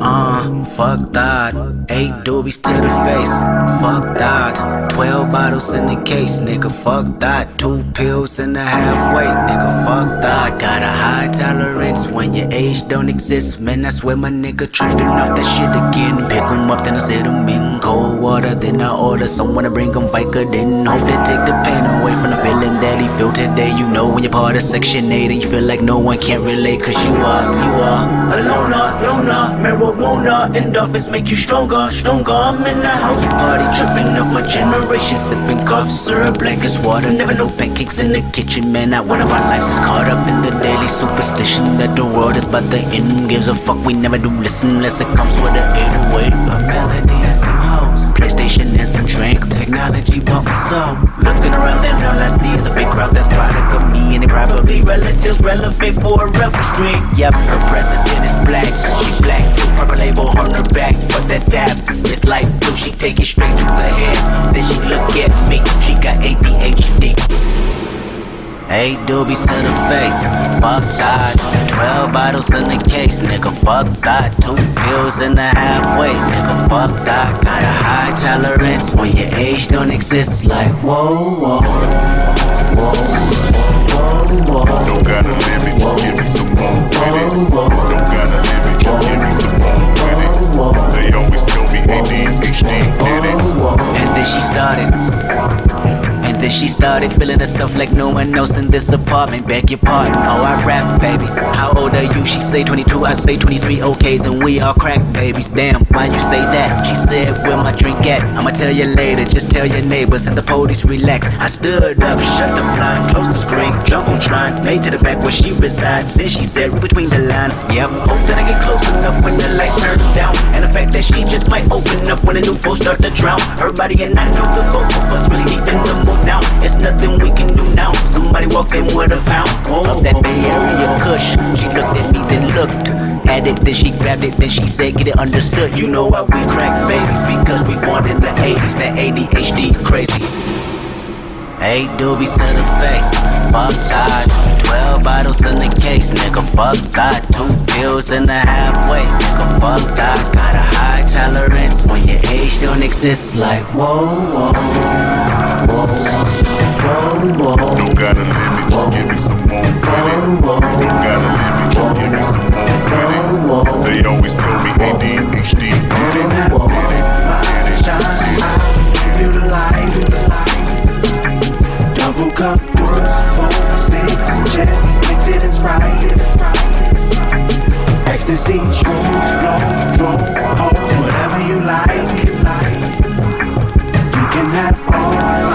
Uh, that. Eight doobies to the face. Fuck that. Twelve bottles in the case, nigga. Fuck that. Two pills in the halfway, nigga. Fuck that. Got a high tolerance when your age don't exist. Man, I swear my nigga tripping off that shit again. Pick 'em up, then I set 'em in cold water. Then I order someone to bring 'em Vicodin. Hope they take the pain away from the feeling that he feel today. You know when you're part of Section 8 and you feel like no one can relate. Cause you are, you are a loner, loner. Marijuana and office make you stronger, stronger. I'm in the house party, tripping off my generation. Sipping cough syrup like it's water. Never no pancakes in the kitchen, man. Not one of our lives is caught up in the daily superstition that the world is about the end. Gives a fuck, we never do listen unless it comes with an 808. A melody and some hoes. PlayStation and some drink. Technology bump my soul. Looking around and all I see is a big crowd that's product of me. And they probably relatives relevant for a rebel stream. Yep, her president black. She black. Purple label on her back. But that dab is like blue. She take it straight to the head. Then she look at me. She got ADHD. Eight doobies to the face, fuck that. Twelve bottles in the case, nigga, fuck that. Two pills in the halfway, nigga, fuck that. Got a high tolerance when your age don't exist. Like whoa, whoa, whoa, whoa, whoa. Started. And then she started feeling herself like no one else in this apartment. Beg your pardon, oh I rap, baby. How old are you? She say 22, I say 23. Okay, then we all crack babies. Damn, why you say that? She said, where my drink at? I'ma tell you later. Just tell your neighbors and the police relax. I stood up, shut the blind, closed the screen, jumbotron, made to the back where she reside. Then she said, read between the lines. Yep, oh, hope that I get close enough when the lights turn down when the new foes start to drown. Everybody and I know the both of us really deep in the move now. It's nothing we can do now. Somebody walk in with a pound. Oh, up that Bay Area Kush. She looked at me, then looked. Had it, then she grabbed it, then she said, get it understood. You know why we crack babies? Because we want in the 80s, that ADHD crazy. Hey, doobie to the face, fuck God. 12 bottles in the case, nigga. Fuck that. Two pills in the halfway, nigga. Fuck that. Got a high tolerance when your age don't exist. Like, whoa, whoa. whoa. to see you blow, throw, hold, whatever you like. You can have all.